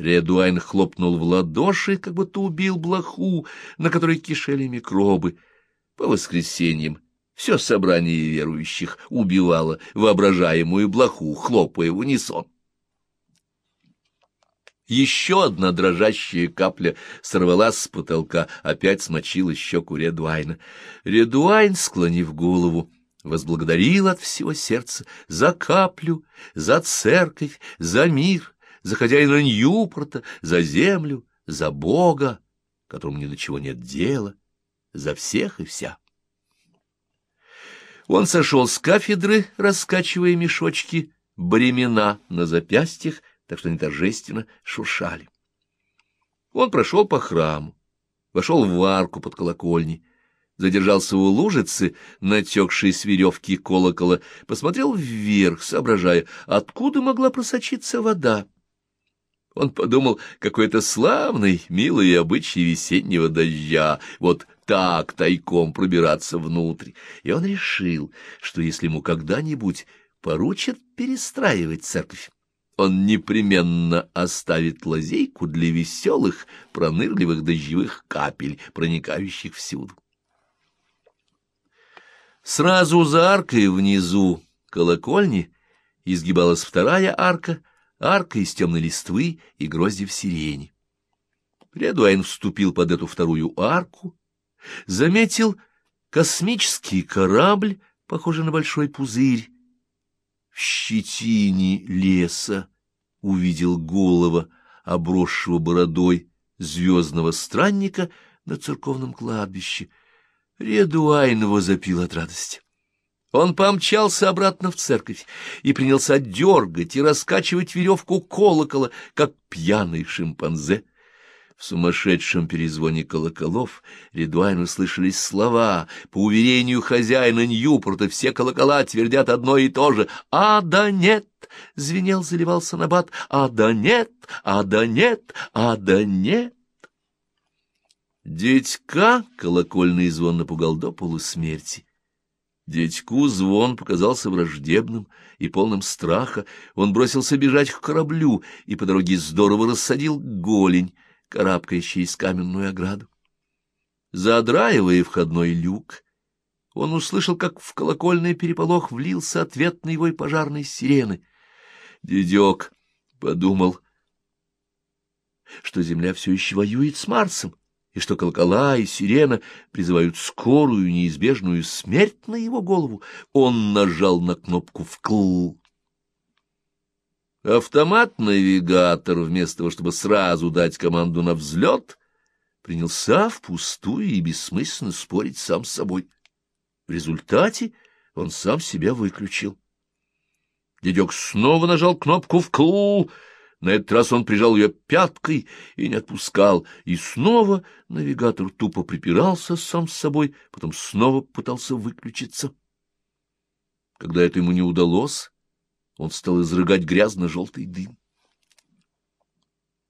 Редуайн хлопнул в ладоши, как будто убил блоху, на которой кишели микробы. По воскресеньям все собрание верующих убивало воображаемую блоху, хлопая в унисон. Еще одна дрожащая капля сорвалась с потолка, опять смочила щеку Редуайна. Редуайн, склонив голову, возблагодарил от всего сердца за каплю, за церковь, за мир, за хозяина Ньюпорта, за землю, за Бога, которому ни до чего нет дела, за всех и вся. Он сошел с кафедры, раскачивая мешочки, бремена на запястьях, так что они торжественно шуршали. Он прошел по храму, вошел в арку под колокольней, задержался у лужицы, натекшей с веревки колокола, посмотрел вверх, соображая, откуда могла просочиться вода. Он подумал, какой это славный, милый обычай весеннего дождя, вот так тайком пробираться внутрь. И он решил, что если ему когда-нибудь поручат перестраивать церковь, он непременно оставит лазейку для веселых, пронырливых дождевых капель, проникающих всюду. Сразу за аркой внизу колокольни изгибалась вторая арка, арка из темной листвы и гроздьев сирени. Редуайн вступил под эту вторую арку, заметил космический корабль, похожий на большой пузырь, в щетине леса увидел голова, обросшего бородой звездного странника на церковном кладбище. Редуайн возопил от радости. Он помчался обратно в церковь и принялся дергать и раскачивать веревку колокола, как пьяный шимпанзе. В сумасшедшем перезвоне колоколов Редуайну слышались слова. По уверению хозяина Ньюпорта все колокола твердят одно и то же. «А да нет!» — звенел, заливался набат. «А да нет! А да нет! А да нет!» Дядька колокольный звон напугал до полусмерти. Дядьку звон показался враждебным и полным страха. Он бросился бежать к кораблю и по дороге здорово рассадил голень — карабкающий из каменную ограду. Задраивая входной люк, он услышал, как в колокольный переполох влился ответный вой пожарной сирены. Дедек подумал, что Земля все еще воюет с Марсом, и что колокола и сирена призывают скорую неизбежную смерть на его голову. Он нажал на кнопку «вкл». Автомат-навигатор, вместо того, чтобы сразу дать команду на взлет, принялся впустую и бессмысленно спорить сам с собой. В результате он сам себя выключил. Дедек снова нажал кнопку «вкл», на этот раз он прижал ее пяткой и не отпускал, и снова навигатор тупо припирался сам с собой, потом снова пытался выключиться. Когда это ему не удалось, он стал изрыгать грязно-желтый дым.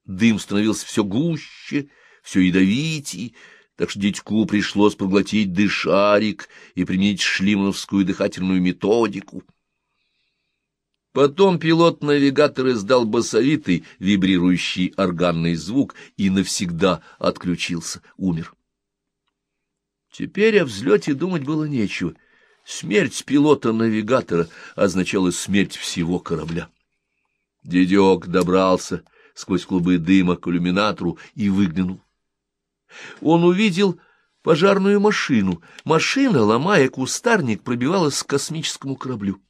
Дым становился все гуще, все ядовитей, так что дядьку пришлось проглотить дышарик и применить шлимановскую дыхательную методику. Потом пилот-навигатор издал басовитый, вибрирующий органный звук и навсегда отключился, умер. Теперь о взлете думать было нечего — Смерть пилота-навигатора означала смерть всего корабля. Дедек добрался сквозь клубы дыма к иллюминатору и выглянул. Он увидел пожарную машину. Машина, ломая кустарник, пробивалась к космическому кораблю.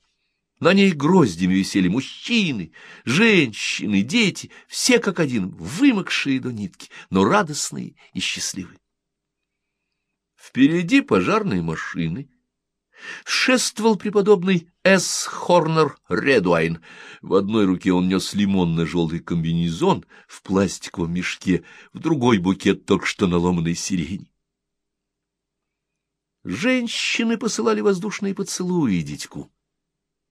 На ней гроздями висели мужчины, женщины, дети, все как один, вымокшие до нитки, но радостные и счастливые. Впереди пожарные машины — шествовал преподобный С. Хорнер Редуайн. В одной руке он нес лимонно-желтый комбинезон в пластиковом мешке, в другой букет только что наломанной сирени. Женщины посылали воздушные поцелуи дитьку,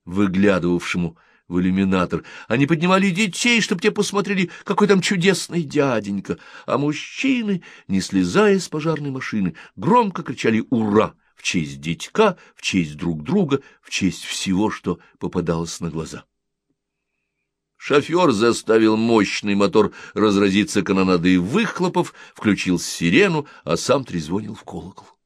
выглядывавшему в иллюминатор. Они поднимали детей, чтобы те посмотрели, какой там чудесный дяденька, а мужчины, не слезая с пожарной машины, громко кричали «Ура!» в честь дитька, в честь друг друга, в честь всего, что попадалось на глаза. Шофер заставил мощный мотор разразиться канонадой выхлопов, включил сирену, а сам трезвонил в колокол.